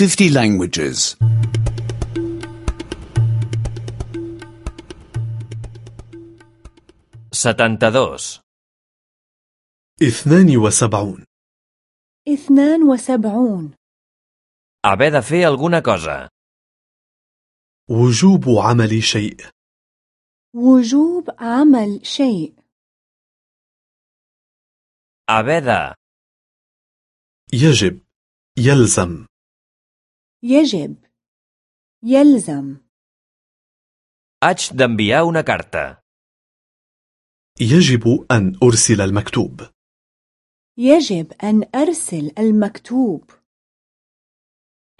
50 languages. 72. اثنان وسبعون اثنان وسبعون Haver de fer alguna cosa. وجوب عمل شيء وجوب عمل شيء Haver de. يجب يلزم يجب يلزم Haig d'enviar una carta. يجب أن أرسل المكتوب يجب أن أرسل المكتوب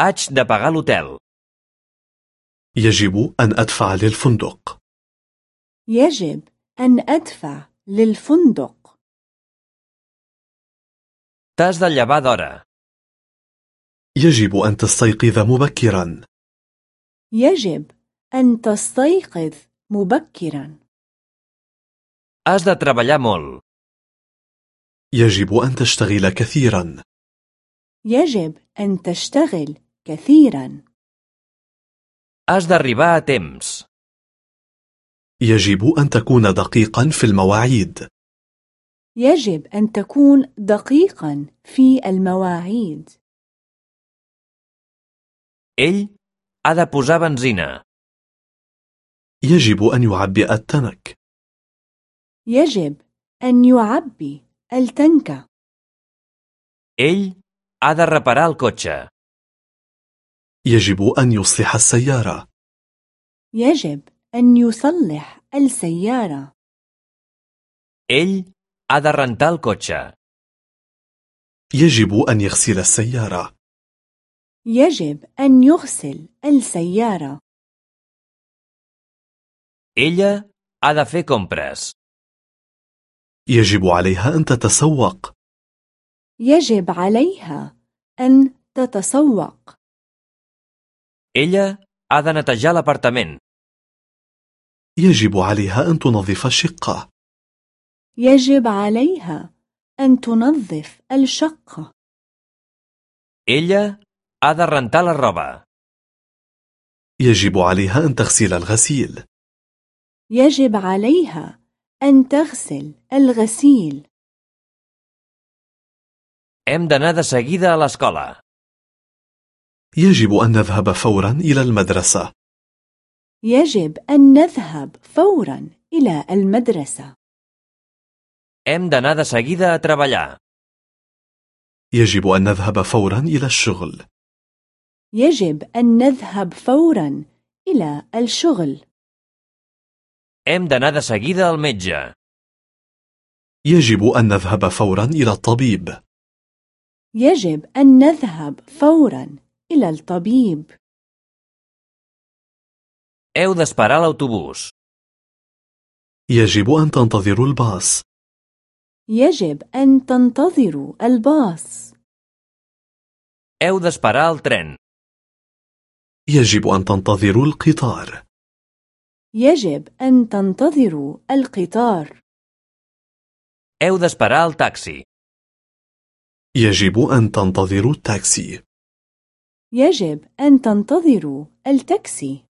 Haig de pagar l'hotel. يجب أن أدفع للفندق يجب أن أدفع للفندق T'has de llevar d'hora. يجب أن تستيقظ مبكرا. يجب أن تستيقظ مبكرا. Has de treballar molt. يجب أن تشتغل كثيرا. يجب أن تشتغل كثيرا. Has d'arribar a temps. يجب أن تكون دقيقا في المواعيد. يجب أن تكون دقيقا في المواعيد. Ell ha de posar benzina. يجب أن يعبئ التنك يجب أن يعبي التنك Ell ha de reparar el cotxe. يجب أن يصلح السيارة يجب أن يصلح السيارة Ell ha de rentar el cotxe. يجب أن يغسل السيارة يجب أن يغسل السيارة. Ella ha de fer compres. يجب عليها أن تتسوق. يجب عليها أن تتسوق. Ella ha de netejar l'apartament. يجب عليها أن تنظف الشقة. يجب عليها أن تنظف الشقة. Ella ha de rentar la roba. يجب عليها أن تغسل الغسيل يجب عليها أن تغسل الغسيل Hem d'anar de seguida a l'escola. يجب أن نذهب فورا إلى المدرسة يجب أن نذهب فورا إلى المدرسة Hem d'anar de seguida a treballar. يجب أن نذهب فورا إلى الشغل يجب أن نذهب فورا إلى الشغل Hem d'anar de seguida al metge. يجب أن نذهب فورا إلى الطبيب يجب أن نذهب فورا إلى الطبيب Heu d'esperar l'autobús. يجب أن تنتظروا الباص يجب أن تنتظروا الباص Heu d'esperar el tren. يجب أن تنتظروا القطار. يجب أن تنتظروا القطار. Heu d'esperar el taxi. يجب أن تنتظروا التاكسي. يجب أن تنتظروا التاكسي.